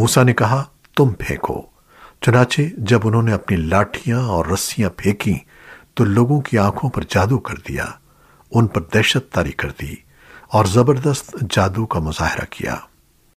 मूसा ने कहा, तुम फेंको। चुनाचे जब उन्होंने अपनी लाठियाँ और रस्सियाँ फेंकी तो लोगों की आँखों पर जादू कर दिया, उन पर दहशत तारी कर दी और ज़बरदस्त जादू का मुजाहरा किया।